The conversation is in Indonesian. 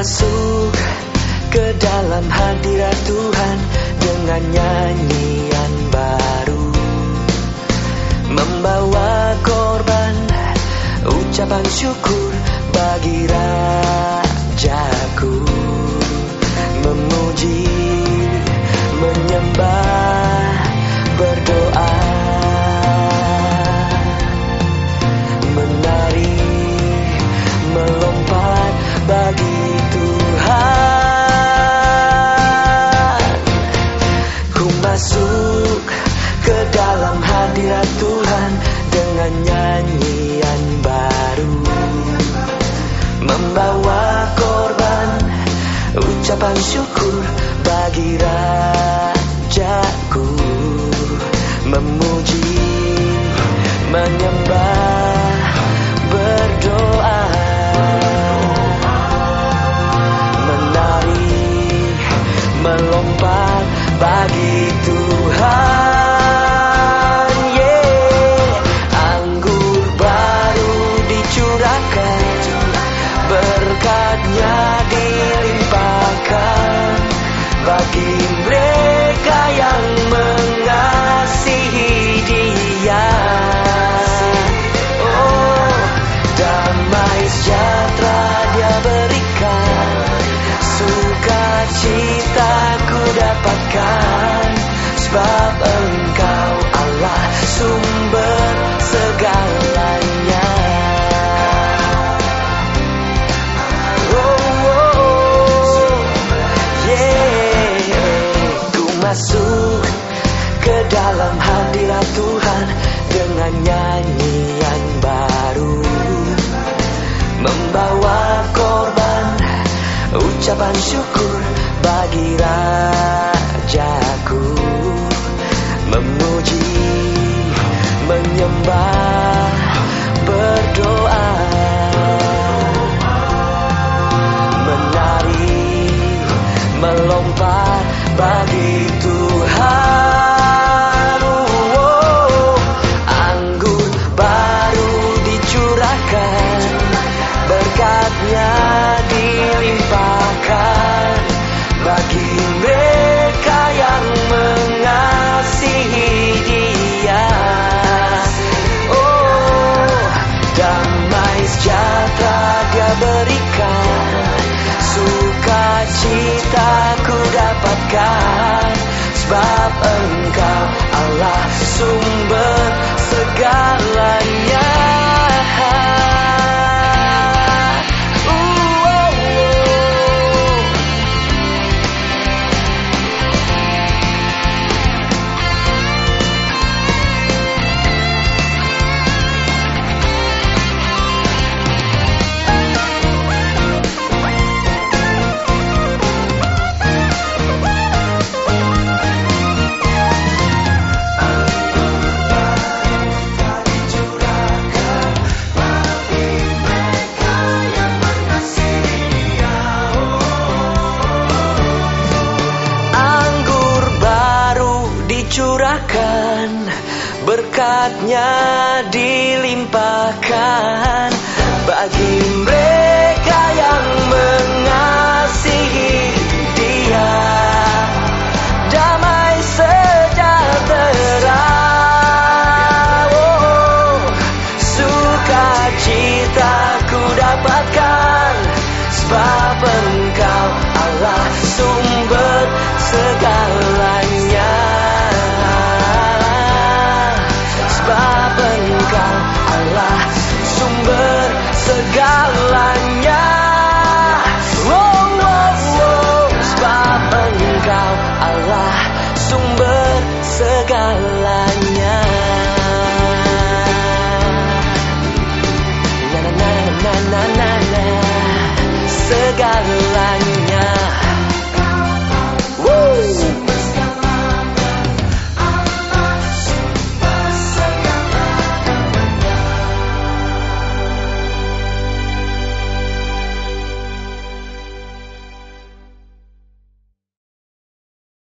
masuk ke dalam hadirat Tuhan dengan nyanyian baru. Membawa korban ucapan syukur bagi Rajaku. Memuji, menyembah, nyanyian baru. Membawa korban ucapan syukur bagi Rajaku. Memuji, menyembah, sejahtera dia berikan Sukacita ku dapatkan. Sebab engkau Allah sumber segalanya. Oh, oh, yeah. Ku masuk ke dalam hadirat Tuhan Dengan nyanyian ucapan syukur bagi Rajaku. Memuji, menyembah, berdoa. Menari, melompat bagi Tuhan. Oh, Anggur baru dicurahkan. Berkatnya dilimpahkan Sebab engkau Allah sumber dicurahkan Berkatnya dilimpahkan segalanya Na na na na na na na Segalanya!